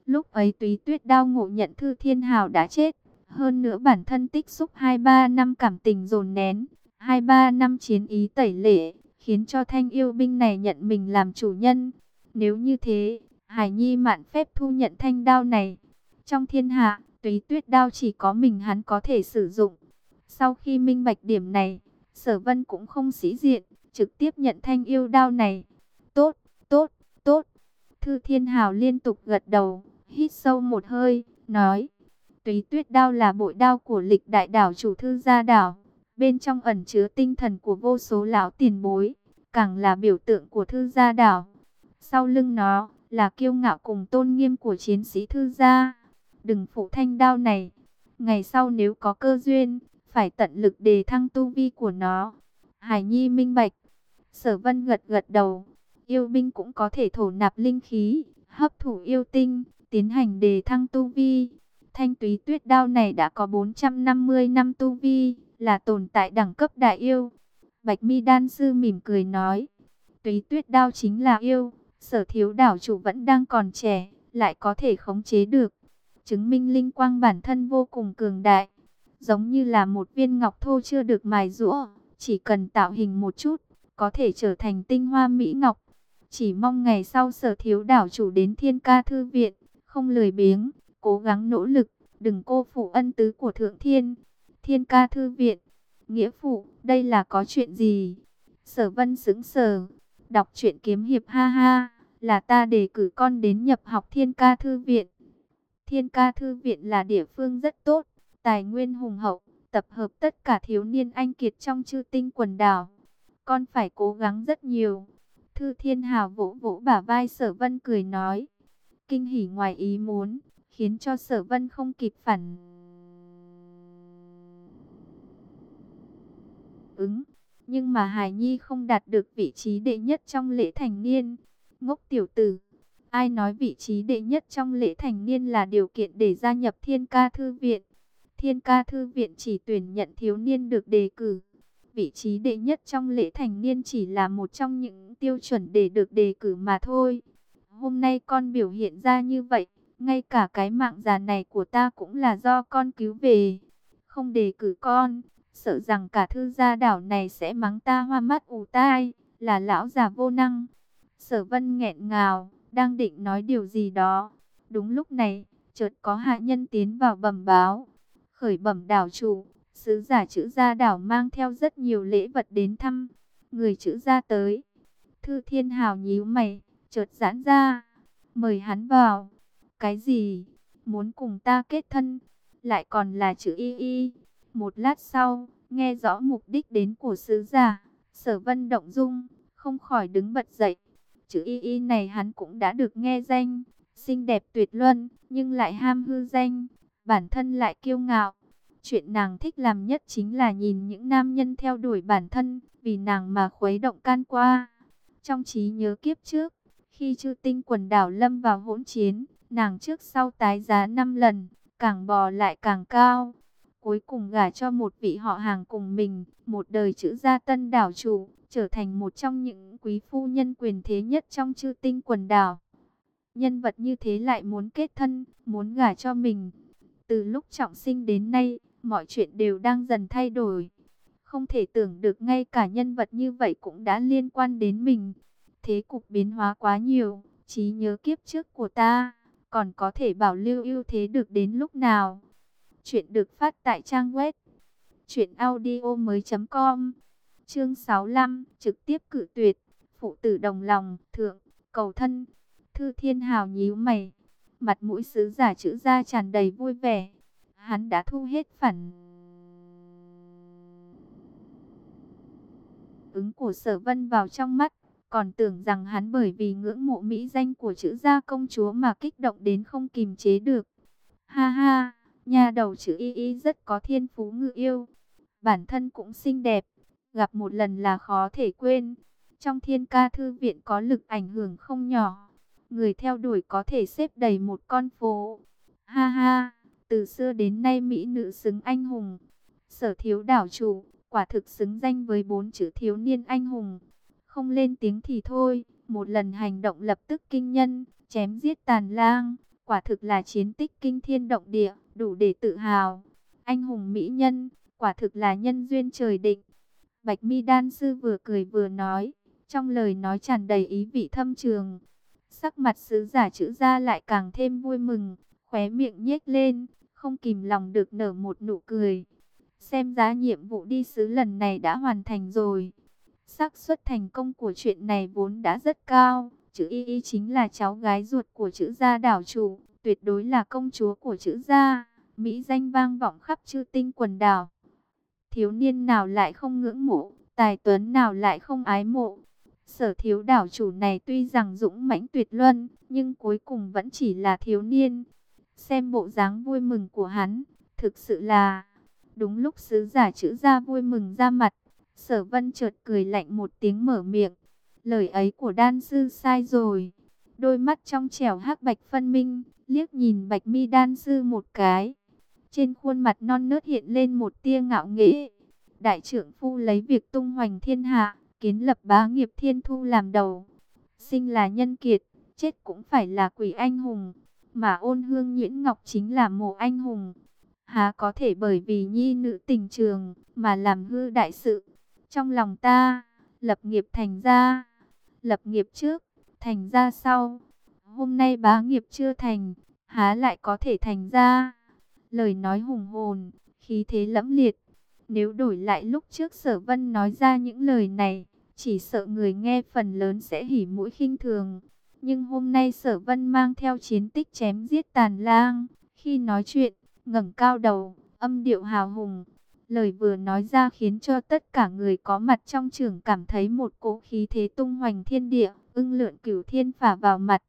Lúc ấy túy tuyết đao ngộ nhận thư thiên hào đã chết. Hơn nữa bản thân tích xúc 2-3 năm cảm tình dồn nén, 2-3 năm chiến ý tẩy lệ, khiến cho thanh yêu binh này nhận mình làm chủ nhân. Nếu như thế, Hải Nhi mạn phép thu nhận thanh đao này. Trong thiên hạ, túy tuyết đao chỉ có mình hắn có thể sử dụng. Sau khi minh bạch điểm này, sở vân cũng không sĩ diện, trực tiếp nhận thanh yêu đao này. Tốt, tốt, tốt. Thư Thiên Hào liên tục gật đầu, hít sâu một hơi, nói. Túy tuyết đao là bội đao của lịch đại đảo chủ thư gia đảo. Bên trong ẩn chứa tinh thần của vô số lão tiền bối, càng là biểu tượng của thư gia đảo. Sau lưng nó là kiêu ngạo cùng tôn nghiêm của chiến sĩ thư gia. Đừng phụ thanh đao này. Ngày sau nếu có cơ duyên, phải tận lực đề thăng tu vi của nó. Hải Nhi minh bạch. Sở vân gật gật đầu. Yêu binh cũng có thể thổ nạp linh khí. hấp thụ yêu tinh, tiến hành đề thăng tu vi. Thanh túy tuyết đao này đã có 450 năm tu vi, là tồn tại đẳng cấp đại yêu. Bạch mi đan sư mỉm cười nói, túy tuyết đao chính là yêu, sở thiếu đảo chủ vẫn đang còn trẻ, lại có thể khống chế được. Chứng minh linh quang bản thân vô cùng cường đại, giống như là một viên ngọc thô chưa được mài rũa, chỉ cần tạo hình một chút, có thể trở thành tinh hoa mỹ ngọc. Chỉ mong ngày sau sở thiếu đảo chủ đến thiên ca thư viện, không lười biếng, cố gắng nỗ lực, đừng cô phụ ân tứ của thượng thiên. Thiên ca thư viện, nghĩa phụ, đây là có chuyện gì? Sở vân xứng sờ, đọc truyện kiếm hiệp ha ha, là ta đề cử con đến nhập học thiên ca thư viện. Thiên ca thư viện là địa phương rất tốt, tài nguyên hùng hậu, tập hợp tất cả thiếu niên anh kiệt trong chư tinh quần đảo. Con phải cố gắng rất nhiều. Thư Thiên Hào vỗ vỗ bả vai Sở Vân cười nói. Kinh hỉ ngoài ý muốn, khiến cho Sở Vân không kịp phản ứng. Nhưng mà Hải Nhi không đạt được vị trí đệ nhất trong lễ thành niên. Ngốc tiểu tử, ai nói vị trí đệ nhất trong lễ thành niên là điều kiện để gia nhập Thiên Ca Thư Viện? Thiên Ca Thư Viện chỉ tuyển nhận thiếu niên được đề cử. Vị trí đệ nhất trong lễ thành niên chỉ là một trong những tiêu chuẩn để được đề cử mà thôi. Hôm nay con biểu hiện ra như vậy, ngay cả cái mạng già này của ta cũng là do con cứu về. Không đề cử con, sợ rằng cả thư gia đảo này sẽ mắng ta hoa mắt ù tai, là lão già vô năng. Sở vân nghẹn ngào, đang định nói điều gì đó. Đúng lúc này, chợt có hạ nhân tiến vào bẩm báo. Khởi bẩm đảo chủ, sứ giả chữ gia đảo mang theo rất nhiều lễ vật đến thăm. Người chữ gia tới. Thư thiên hào nhíu mày, chợt giãn ra. Mời hắn vào. Cái gì? Muốn cùng ta kết thân? Lại còn là chữ y y. Một lát sau, nghe rõ mục đích đến của sứ giả. Sở vân động dung, không khỏi đứng bật dậy. Chữ y y này hắn cũng đã được nghe danh. Xinh đẹp tuyệt luân, nhưng lại ham hư danh. Bản thân lại kiêu ngạo. Chuyện nàng thích làm nhất chính là nhìn những nam nhân theo đuổi bản thân, vì nàng mà khuấy động can qua. Trong trí nhớ kiếp trước, khi chư tinh quần đảo lâm vào hỗn chiến, nàng trước sau tái giá 5 lần, càng bò lại càng cao. Cuối cùng gả cho một vị họ hàng cùng mình, một đời chữ gia tân đảo chủ, trở thành một trong những quý phu nhân quyền thế nhất trong chư tinh quần đảo. Nhân vật như thế lại muốn kết thân, muốn gả cho mình. Từ lúc trọng sinh đến nay, mọi chuyện đều đang dần thay đổi. Không thể tưởng được ngay cả nhân vật như vậy cũng đã liên quan đến mình. Thế cục biến hóa quá nhiều, trí nhớ kiếp trước của ta, còn có thể bảo lưu ưu thế được đến lúc nào. Chuyện được phát tại trang web truyệnaudiomoi.com. Chương 65, trực tiếp cử tuyệt, phụ tử đồng lòng, thượng, cầu thân. Thư Thiên Hào nhíu mày, mặt mũi sứ giả chữ ra tràn đầy vui vẻ hắn đã thu hết phản ứng của sở vân vào trong mắt, còn tưởng rằng hắn bởi vì ngưỡng mộ mỹ danh của chữ gia công chúa mà kích động đến không kìm chế được. Ha ha, nhà đầu chữ y y rất có thiên phú ngự yêu, bản thân cũng xinh đẹp, gặp một lần là khó thể quên. Trong thiên ca thư viện có lực ảnh hưởng không nhỏ, người theo đuổi có thể xếp đầy một con phố. Ha ha. Từ xưa đến nay mỹ nữ xứng anh hùng. Sở thiếu đảo chủ, quả thực xứng danh với bốn chữ thiếu niên anh hùng. Không lên tiếng thì thôi, một lần hành động lập tức kinh nhân, chém giết tàn lang. Quả thực là chiến tích kinh thiên động địa, đủ để tự hào. Anh hùng mỹ nhân, quả thực là nhân duyên trời định. Bạch mi đan sư vừa cười vừa nói, trong lời nói tràn đầy ý vị thâm trường. Sắc mặt sứ giả chữ ra lại càng thêm vui mừng, khóe miệng nhếch lên, không kìm lòng được nở một nụ cười. Xem giá nhiệm vụ đi sứ lần này đã hoàn thành rồi xác suất thành công của chuyện này vốn đã rất cao. Chữ Y Y chính là cháu gái ruột của chữ gia đảo chủ, tuyệt đối là công chúa của chữ gia. Mỹ danh vang vọng khắp chư tinh quần đảo. Thiếu niên nào lại không ngưỡng mộ, tài tuấn nào lại không ái mộ. Sở thiếu đảo chủ này tuy rằng dũng mãnh tuyệt luân, nhưng cuối cùng vẫn chỉ là thiếu niên. Xem bộ dáng vui mừng của hắn, thực sự là... Đúng lúc sứ giả chữ ra vui mừng ra mặt, sở vân chợt cười lạnh một tiếng mở miệng. Lời ấy của đan sư sai rồi. đôi mắt trong trẻo hắc bạch phân minh, liếc nhìn Bạch Mi đan sư một cái. Trên khuôn mặt non nớt hiện lên một tia ngạo nghễ. Đại trưởng phu lấy việc tung hoành thiên hạ, kiến lập bá nghiệp thiên thu làm đầu. Sinh là nhân kiệt, chết cũng phải là quỷ anh hùng. Mà ôn hương nhuyễn ngọc chính là mộ anh hùng. Há có thể bởi vì nhi nữ tình trường mà làm hư đại sự. Trong lòng ta, lập nghiệp thành ra, lập nghiệp trước, thành ra sau. Hôm nay bá nghiệp chưa thành, há lại có thể thành ra. Lời nói hùng hồn, khí thế lẫm liệt. Nếu đổi lại lúc trước sở vân nói ra những lời này, chỉ sợ người nghe phần lớn sẽ hỉ mũi khinh thường. Nhưng hôm nay sở vân mang theo chiến tích chém giết tàn lang. Khi nói chuyện, ngẩng cao đầu, âm điệu hào hùng. Lời vừa nói ra khiến cho tất cả người có mặt trong trường cảm thấy một cỗ khí thế tung hoành thiên địa, ưng lượn cửu thiên phả vào mặt.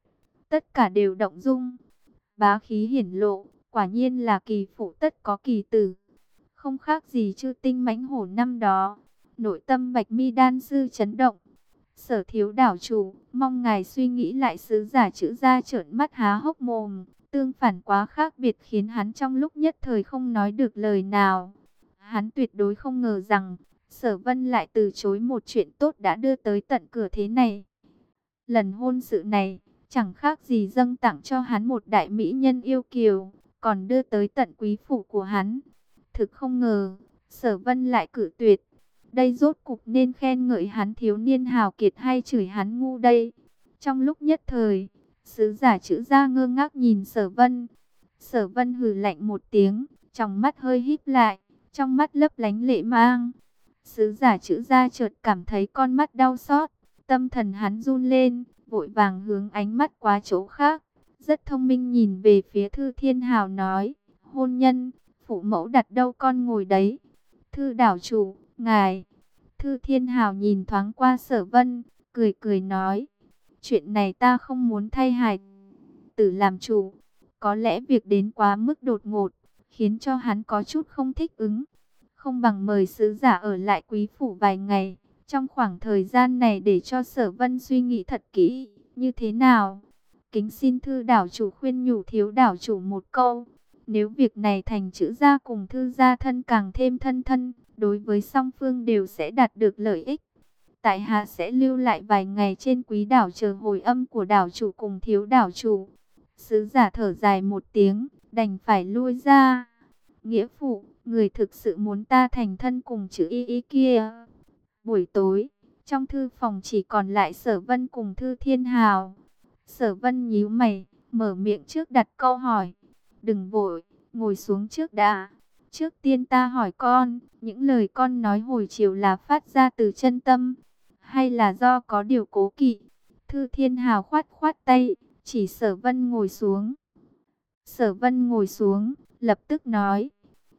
Tất cả đều động dung. Bá khí hiển lộ, quả nhiên là kỳ phụ tất có kỳ tử. Không khác gì chư tinh mãnh hổ năm đó. Nội tâm bạch mi đan sư chấn động. Sở thiếu đảo chủ, mong ngài suy nghĩ lại sứ giả chữ ra trợn mắt há hốc mồm. Tương phản quá khác biệt khiến hắn trong lúc nhất thời không nói được lời nào. Hắn tuyệt đối không ngờ rằng, sở vân lại từ chối một chuyện tốt đã đưa tới tận cửa thế này. Lần hôn sự này, chẳng khác gì dâng tặng cho hắn một đại mỹ nhân yêu kiều, còn đưa tới tận quý phủ của hắn. Thực không ngờ, sở vân lại cử tuyệt. Đây rốt cục nên khen ngợi hắn thiếu niên hào kiệt hay chửi hắn ngu đây. Trong lúc nhất thời, sứ giả chữ ra ngơ ngác nhìn sở vân. Sở vân hừ lạnh một tiếng, trong mắt hơi híp lại, trong mắt lấp lánh lệ mang. Sứ giả chữ ra chợt cảm thấy con mắt đau xót, tâm thần hắn run lên, vội vàng hướng ánh mắt qua chỗ khác. Rất thông minh nhìn về phía Thư Thiên Hào nói, hôn nhân, phụ mẫu đặt đâu con ngồi đấy. Thư đảo chủ, ngài. Thư Thiên Hào nhìn thoáng qua sở vân, cười cười nói, chuyện này ta không muốn thay hài tử làm chủ. Có lẽ việc đến quá mức đột ngột, khiến cho hắn có chút không thích ứng. Không bằng mời sứ giả ở lại quý phủ vài ngày, trong khoảng thời gian này để cho sở vân suy nghĩ thật kỹ, như thế nào. Kính xin thư đảo chủ khuyên nhủ thiếu đảo chủ một câu. Nếu việc này thành chữ gia cùng thư gia thân càng thêm thân thân, đối với song phương đều sẽ đạt được lợi ích. Tại hạ sẽ lưu lại vài ngày trên quý đảo chờ hồi âm của đảo chủ cùng thiếu đảo chủ. Sứ giả thở dài một tiếng, đành phải lui ra. Nghĩa phụ, người thực sự muốn ta thành thân cùng chữ y y kia. Buổi tối, trong thư phòng chỉ còn lại sở vân cùng thư thiên hào. Sở vân nhíu mày, mở miệng trước đặt câu hỏi. Đừng vội, ngồi xuống trước đã. Trước tiên ta hỏi con, những lời con nói hồi chiều là phát ra từ chân tâm, hay là do có điều cố kỵ? Thư thiên hào khoát khoát tay, chỉ sở vân ngồi xuống. Sở vân ngồi xuống, lập tức nói,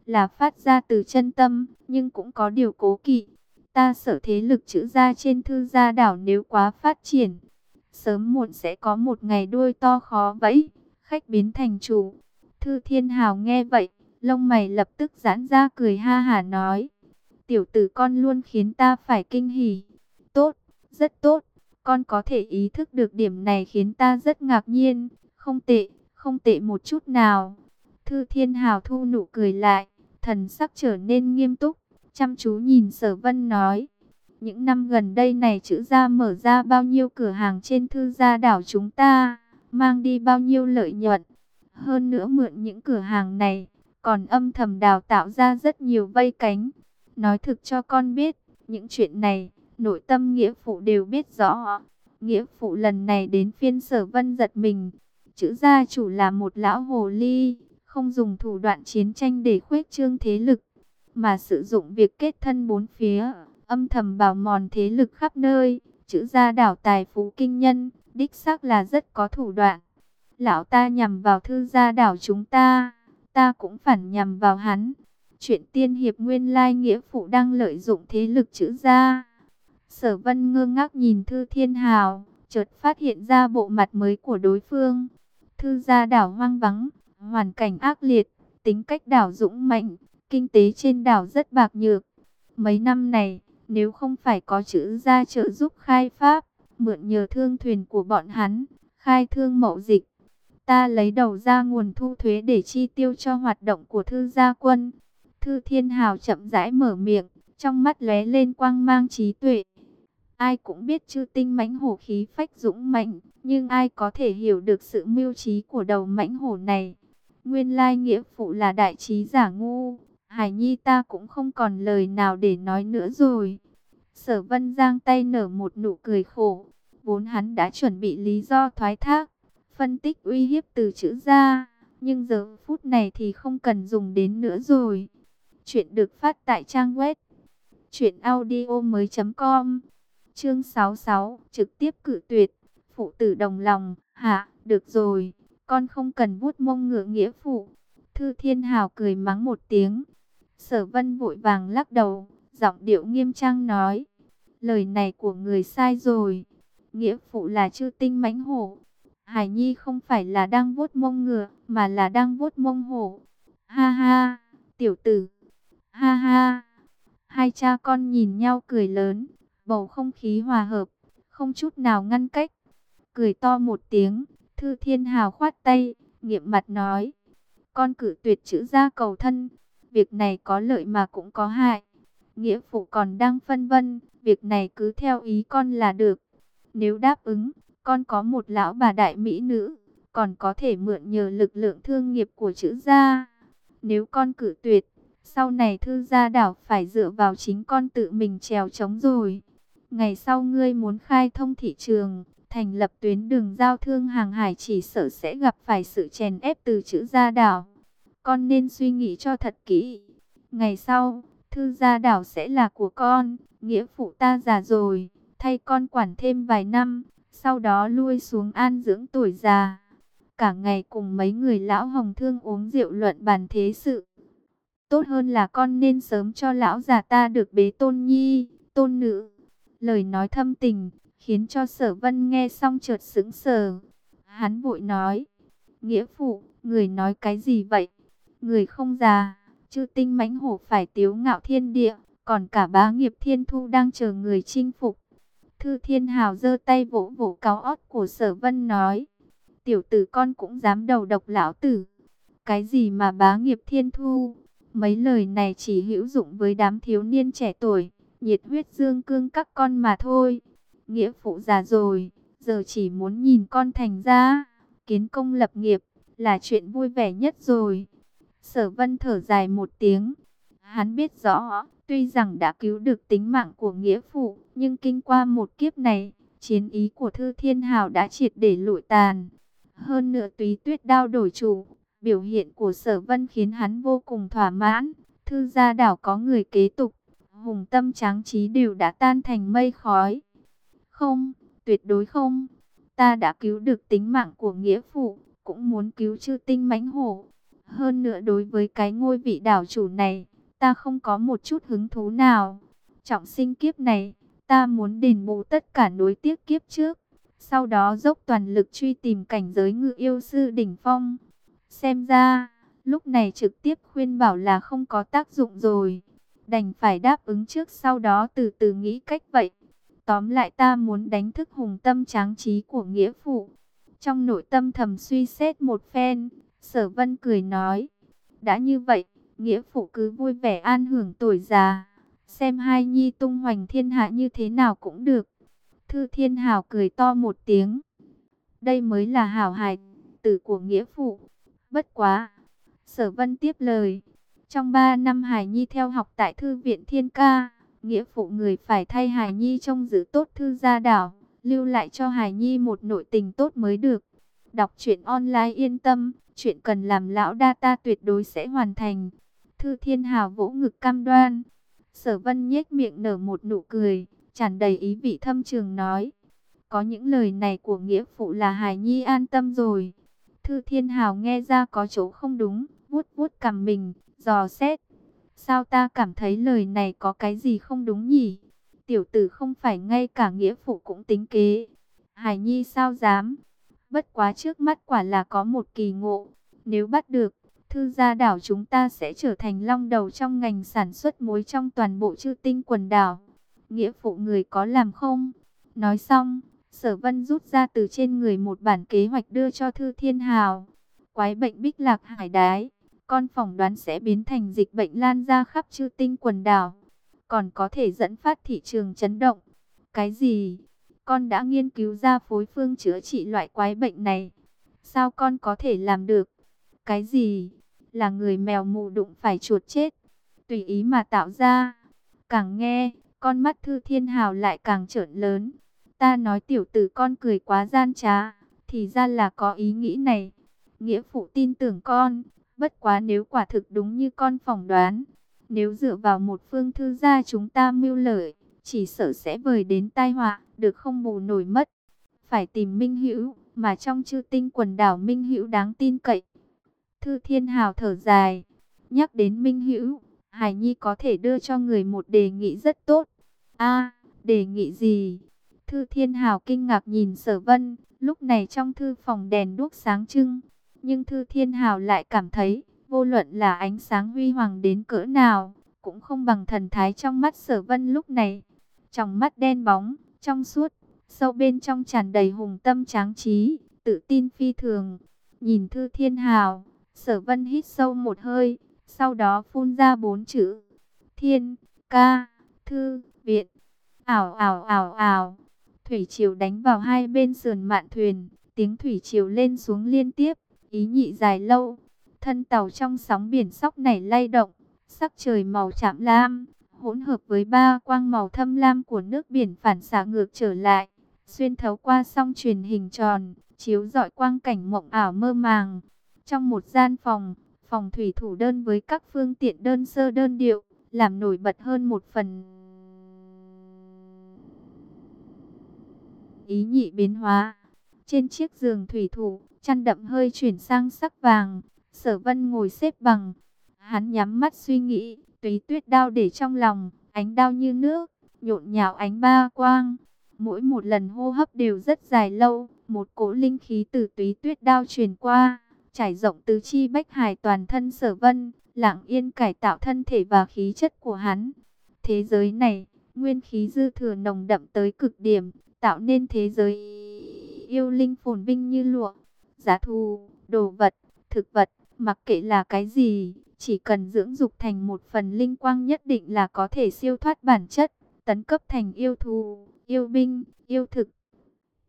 là phát ra từ chân tâm, nhưng cũng có điều cố kỵ. Ta sợ thế lực chữ ra trên thư gia đảo nếu quá phát triển, sớm muộn sẽ có một ngày đuôi to khó vẫy, khách biến thành chủ. Thư Thiên Hào nghe vậy, lông mày lập tức giãn ra cười ha hả nói, tiểu tử con luôn khiến ta phải kinh hỉ. Tốt, rất tốt, con có thể ý thức được điểm này khiến ta rất ngạc nhiên, không tệ, không tệ một chút nào. Thư Thiên Hào thu nụ cười lại, thần sắc trở nên nghiêm túc, chăm chú nhìn Sở Vân nói, những năm gần đây này chữ gia mở ra bao nhiêu cửa hàng trên thư gia đảo chúng ta, mang đi bao nhiêu lợi nhuận. Hơn nữa mượn những cửa hàng này, còn âm thầm đào tạo ra rất nhiều vây cánh. Nói thực cho con biết, những chuyện này, nội tâm nghĩa phụ đều biết rõ. Nghĩa phụ lần này đến phiên sở vân giật mình. Chữ gia chủ là một lão hồ ly, không dùng thủ đoạn chiến tranh để khuếch trương thế lực, mà sử dụng việc kết thân bốn phía âm thầm bào mòn thế lực khắp nơi, chữ gia đảo tài phú kinh nhân, đích xác là rất có thủ đoạn. Lão ta nhằm vào thư gia đảo chúng ta, ta cũng phản nhằm vào hắn. Chuyện tiên hiệp nguyên lai nghĩa phụ đang lợi dụng thế lực chữ gia. Sở vân ngơ ngác nhìn thư thiên hào, chợt phát hiện ra bộ mặt mới của đối phương. Thư gia đảo hoang vắng, hoàn cảnh ác liệt, tính cách đảo dũng mạnh, kinh tế trên đảo rất bạc nhược. Mấy năm này, nếu không phải có chữ gia trợ giúp khai pháp, mượn nhờ thương thuyền của bọn hắn, khai thương mậu dịch. Ta lấy đầu ra nguồn thu thuế để chi tiêu cho hoạt động của thư gia quân. Thư Thiên Hào chậm rãi mở miệng, trong mắt lóe lên quang mang trí tuệ. Ai cũng biết chư tinh mãnh hổ khí phách dũng mạnh, nhưng ai có thể hiểu được sự mưu trí của đầu mãnh hổ này. Nguyên lai nghĩa phụ là đại trí giả ngu, Hải Nhi ta cũng không còn lời nào để nói nữa rồi. Sở Vân giang tay nở một nụ cười khổ, vốn hắn đã chuẩn bị lý do thoái thác, phân tích uy hiếp từ chữ ra, nhưng giờ phút này thì không cần dùng đến nữa rồi. Chuyện được phát tại trang web truyệnaudiomoi.com. Chương 66, trực tiếp cử tuyệt, phụ tử đồng lòng, hạ được rồi, con không cần vuốt mông ngựa nghĩa phụ." Thư Thiên Hào cười mắng một tiếng. Sở Vân vội vàng lắc đầu, giọng điệu nghiêm trang nói: "Lời này của người sai rồi, nghĩa phụ là chư tinh mãnh hổ." Hải Nhi không phải là đang vuốt mông ngựa, mà là đang vuốt mông hổ. Ha ha, tiểu tử. Ha ha. Hai cha con nhìn nhau cười lớn, bầu không khí hòa hợp, không chút nào ngăn cách. Cười to một tiếng, Thư Thiên Hào khoát tay, nghiệm mặt nói. Con cử tuyệt chữ ra cầu thân, việc này có lợi mà cũng có hại. Nghĩa phụ còn đang phân vân, việc này cứ theo ý con là được. Nếu đáp ứng, con có một lão bà đại mỹ nữ, còn có thể mượn nhờ lực lượng thương nghiệp của chữ gia. Nếu con cử tuyệt, sau này thư gia đảo phải dựa vào chính con tự mình trèo chống rồi. Ngày sau ngươi muốn khai thông thị trường, thành lập tuyến đường giao thương hàng hải chỉ sợ sẽ gặp phải sự chèn ép từ chữ gia đảo. Con nên suy nghĩ cho thật kỹ. Ngày sau, thư gia đảo sẽ là của con, nghĩa phụ ta già rồi, thay con quản thêm vài năm, sau đó lui xuống an dưỡng tuổi già. Cả ngày cùng mấy người lão hồng thương uống rượu luận bàn thế sự. Tốt hơn là con nên sớm cho lão già ta được bế tôn nhi, tôn nữ. Lời nói thâm tình, khiến cho sở vân nghe xong chợt sững sờ. Hắn vội nói, nghĩa phụ, người nói cái gì vậy? Người không già, chư tinh mãnh hổ phải tiếu ngạo thiên địa, còn cả bá nghiệp thiên thu đang chờ người chinh phục. Thư Thiên Hào giơ tay vỗ vỗ cáo ót của Sở Vân nói. Tiểu tử con cũng dám đầu độc lão tử. Cái gì mà bá nghiệp thiên thu? Mấy lời này chỉ hữu dụng với đám thiếu niên trẻ tuổi, nhiệt huyết dương cương các con mà thôi. Nghĩa phụ già rồi, giờ chỉ muốn nhìn con thành ra, kiến công lập nghiệp, là chuyện vui vẻ nhất rồi. Sở vân thở dài một tiếng, hắn biết rõ, Tuy rằng đã cứu được tính mạng của nghĩa phụ, nhưng kinh qua một kiếp này, chiến ý của Thư Thiên Hào đã triệt để lụi tàn. Hơn nữa túy tuyết đao đổi chủ, biểu hiện của sở vân khiến hắn vô cùng thỏa mãn. Thư gia đảo có người kế tục, hùng tâm tráng trí đều đã tan thành mây khói. Không, tuyệt đối không. Ta đã cứu được tính mạng của nghĩa phụ, cũng muốn cứu chư tinh mãnh hổ. Hơn nữa đối với cái ngôi vị đảo chủ này, ta không có một chút hứng thú nào. Trọng sinh kiếp này, ta muốn đền bù tất cả nối tiếc kiếp trước. Sau đó dốc toàn lực truy tìm cảnh giới ngự yêu sư đỉnh phong. Xem ra, lúc này trực tiếp khuyên bảo là không có tác dụng rồi. Đành phải đáp ứng trước sau đó từ từ nghĩ cách vậy. Tóm lại ta muốn đánh thức hùng tâm tráng trí của nghĩa phụ. Trong nội tâm thầm suy xét một phen, sở vân cười nói. Đã như vậy, nghĩa phụ cứ vui vẻ an hưởng tuổi già, xem hai nhi tung hoành thiên hạ như thế nào cũng được. Thư Thiên Hào cười to một tiếng. Đây mới là hảo hài tử của nghĩa phụ. Bất quá. Sở Vân tiếp lời. Trong 3 năm Hải Nhi theo học tại Thư viện Thiên Ca, nghĩa phụ người phải thay Hải Nhi trông giữ tốt thư gia đảo, lưu lại cho Hải Nhi một nội tình tốt mới được. Đọc truyện online yên tâm, chuyện cần làm lão đa ta tuyệt đối sẽ hoàn thành. Thư Thiên Hào vỗ ngực cam đoan. Sở Vân nhếch miệng nở một nụ cười, tràn đầy ý vị thâm trường nói. Có những lời này của nghĩa phụ là Hải Nhi an tâm rồi. Thư Thiên Hào nghe ra có chỗ không đúng, vuốt vuốt cằm mình, dò xét. Sao ta cảm thấy lời này có cái gì không đúng nhỉ? Tiểu tử không phải ngay cả nghĩa phụ cũng tính kế. Hải Nhi sao dám? Bất quá trước mắt quả là có một kỳ ngộ. Nếu bắt được, Thư gia đảo chúng ta sẽ trở thành long đầu trong ngành sản xuất muối trong toàn bộ chư tinh quần đảo. Nghĩa phụ người có làm không? Nói xong, Sở Vân rút ra từ trên người một bản kế hoạch đưa cho Thư Thiên Hào. Quái bệnh bích lạc hải đái, con phỏng đoán sẽ biến thành dịch bệnh lan ra khắp chư tinh quần đảo, còn có thể dẫn phát thị trường chấn động. Cái gì? Con đã nghiên cứu ra phối phương chữa trị loại quái bệnh này. Sao con có thể làm được? Cái gì? Là người mèo mù đụng phải chuột chết. Tùy ý mà tạo ra. Càng nghe, con mắt Thư Thiên Hào lại càng trợn lớn. Ta nói tiểu tử con cười quá gian trá, thì ra là có ý nghĩ này. Nghĩa phụ tin tưởng con, bất quá nếu quả thực đúng như con phỏng đoán. Nếu dựa vào một phương thư gia chúng ta mưu lợi, chỉ sợ sẽ vời đến tai họa, được không bù nổi mất. Phải tìm Minh Hữu, mà trong chư tinh quần đảo Minh Hữu đáng tin cậy. Thư Thiên Hào thở dài, nhắc đến Minh Hữu, Hải Nhi có thể đưa cho người một đề nghị rất tốt. A, đề nghị gì? Thư Thiên Hào kinh ngạc nhìn Sở Vân, lúc này trong thư phòng đèn đuốc sáng trưng, nhưng Thư Thiên Hào lại cảm thấy, vô luận là ánh sáng huy hoàng đến cỡ nào, cũng không bằng thần thái trong mắt Sở Vân lúc này. Trong mắt đen bóng, trong suốt, sâu bên trong tràn đầy hùng tâm tráng trí, tự tin phi thường. Nhìn Thư Thiên Hào, Sở Vân hít sâu một hơi, sau đó phun ra bốn chữ: Thiên ca thư viện. Ảo ảo ảo ảo. Thủy triều đánh vào hai bên sườn mạn thuyền, tiếng thủy triều lên xuống liên tiếp, ý nhị dài lâu. Thân tàu trong sóng biển sóc nảy lay động, sắc trời màu chạm lam, hỗn hợp với ba quang màu thâm lam của nước biển phản xạ ngược trở lại, xuyên thấu qua song truyền hình tròn, chiếu rọi quang cảnh mộng ảo mơ màng. Trong một gian phòng, phòng thủy thủ đơn với các phương tiện đơn sơ đơn điệu, làm nổi bật hơn một phần. Ý nhị biến hóa. Trên chiếc giường thủy thủ, chăn đậm hơi chuyển sang sắc vàng. Sở vân ngồi xếp bằng. Hắn nhắm mắt suy nghĩ, tùy tuyết đao để trong lòng, ánh đao như nước, nhộn nhạo ánh ba quang. Mỗi một lần hô hấp đều rất dài lâu, một cỗ linh khí từ túy tuyết đao truyền qua, trải rộng tứ chi bách hải toàn thân sở vân, lặng yên cải tạo thân thể và khí chất của hắn. Thế giới này, nguyên khí dư thừa nồng đậm tới cực điểm, tạo nên thế giới yêu linh phồn vinh như lụa. Giá thu, đồ vật, thực vật, mặc kệ là cái gì, chỉ cần dưỡng dục thành một phần linh quang nhất định là có thể siêu thoát bản chất, tấn cấp thành yêu thù, yêu binh, yêu thực.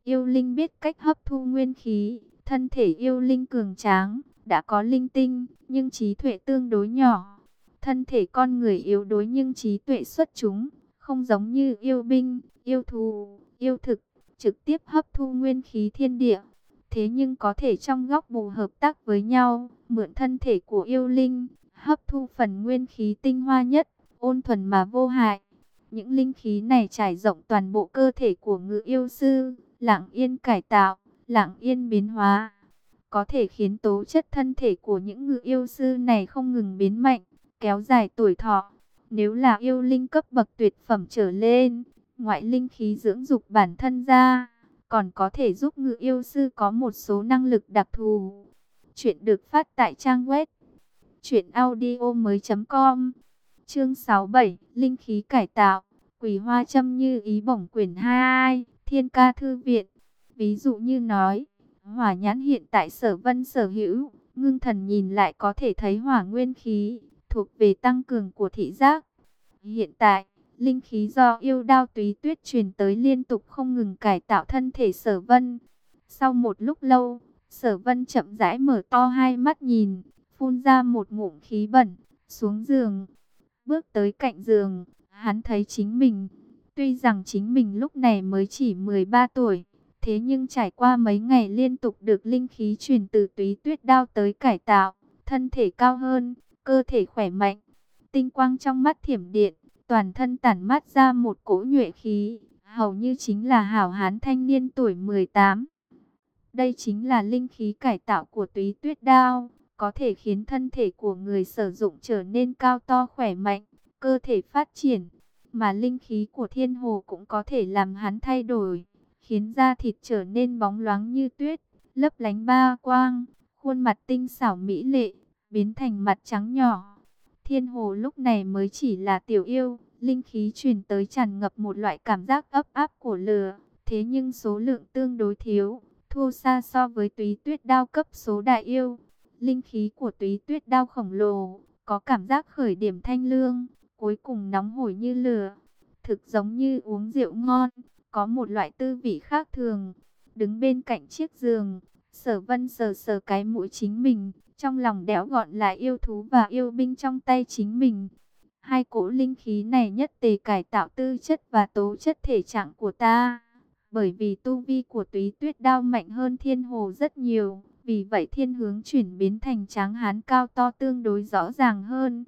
Yêu linh biết cách hấp thu nguyên khí, thân thể yêu linh cường tráng, đã có linh tinh, nhưng trí tuệ tương đối nhỏ. Thân thể con người yếu đuối nhưng trí tuệ xuất chúng, không giống như yêu binh, yêu thù, yêu thực, trực tiếp hấp thu nguyên khí thiên địa. Thế nhưng có thể trong góc bù hợp tác với nhau, mượn thân thể của yêu linh, hấp thu phần nguyên khí tinh hoa nhất, ôn thuần mà vô hại. Những linh khí này trải rộng toàn bộ cơ thể của ngự yêu sư, lặng yên cải tạo, lặng yên biến hóa. Có thể khiến tố chất thân thể của những ngự yêu sư này không ngừng biến mạnh, kéo dài tuổi thọ. Nếu là yêu linh cấp bậc tuyệt phẩm trở lên, ngoại linh khí dưỡng dục bản thân ra, còn có thể giúp ngự yêu sư có một số năng lực đặc thù. Chuyện được phát tại trang web truyệnaudiomoi.com. Chương 67, linh khí cải tạo, Quỷ Hoa châm như ý bổng quyển 22, Thiên Ca thư viện. Ví dụ như nói, hỏa nhãn hiện tại Sở Vân sở hữu, ngưng thần nhìn lại có thể thấy hỏa nguyên khí thuộc về tăng cường của thị giác. Hiện tại, linh khí do yêu đao túy tuyết truyền tới liên tục không ngừng cải tạo thân thể Sở Vân. Sau một lúc lâu, Sở Vân chậm rãi mở to hai mắt nhìn, phun ra một ngụm khí bẩn, xuống giường. Bước tới cạnh giường, hắn thấy chính mình, tuy rằng chính mình lúc này mới chỉ 13 tuổi, thế nhưng trải qua mấy ngày liên tục được linh khí truyền từ túy tuyết đao tới cải tạo, thân thể cao hơn, cơ thể khỏe mạnh, tinh quang trong mắt thiểm điện, toàn thân tản mát ra một cỗ nhuệ khí, hầu như chính là hảo hán thanh niên tuổi 18. Đây chính là linh khí cải tạo của túy tuyết đao có thể khiến thân thể của người sử dụng trở nên cao to khỏe mạnh, cơ thể phát triển, mà linh khí của thiên hồ cũng có thể làm hắn thay đổi, khiến da thịt trở nên bóng loáng như tuyết, lấp lánh ba quang, khuôn mặt tinh xảo mỹ lệ, biến thành mặt trắng nhỏ. Thiên hồ lúc này mới chỉ là tiểu yêu, linh khí truyền tới tràn ngập một loại cảm giác ấp áp của lửa, Thế nhưng số lượng tương đối thiếu, thua xa so với túy tuyết đao cấp số đại yêu. Linh khí của túy tuyết đao khổng lồ, có cảm giác khởi điểm thanh lương, cuối cùng nóng hổi như lửa. Thực giống như uống rượu ngon, có một loại tư vị khác thường. Đứng bên cạnh chiếc giường, sở vân sờ sờ cái mũi chính mình, trong lòng đẽo gọn là yêu thú và yêu binh trong tay chính mình. Hai cỗ linh khí này nhất tề cải tạo tư chất và tố chất thể trạng của ta. Bởi vì tu vi của túy tuyết đao mạnh hơn thiên hồ rất nhiều. Vì vậy thiên hướng chuyển biến thành tráng hán cao to tương đối rõ ràng hơn.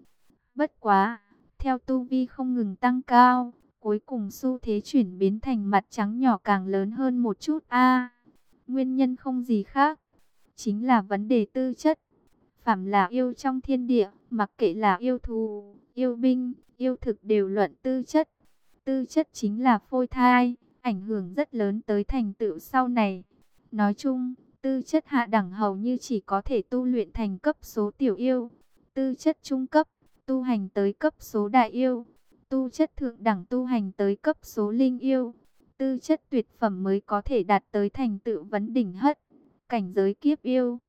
Bất quá, theo tu vi không ngừng tăng cao, cuối cùng xu thế chuyển biến thành mặt trắng nhỏ càng lớn hơn một chút a. nguyên nhân không gì khác, chính là vấn đề tư chất. Phạm là yêu trong thiên địa, mặc kệ là yêu thù, yêu binh, yêu thực đều luận tư chất. Tư chất chính là phôi thai, ảnh hưởng rất lớn tới thành tựu sau này. Nói chung, tư chất hạ đẳng hầu như chỉ có thể tu luyện thành cấp số tiểu yêu. Tư chất trung cấp, tu hành tới cấp số đại yêu. Tu chất thượng đẳng tu hành tới cấp số linh yêu. Tư chất tuyệt phẩm mới có thể đạt tới thành tựu vấn đỉnh hất, cảnh giới kiếp yêu.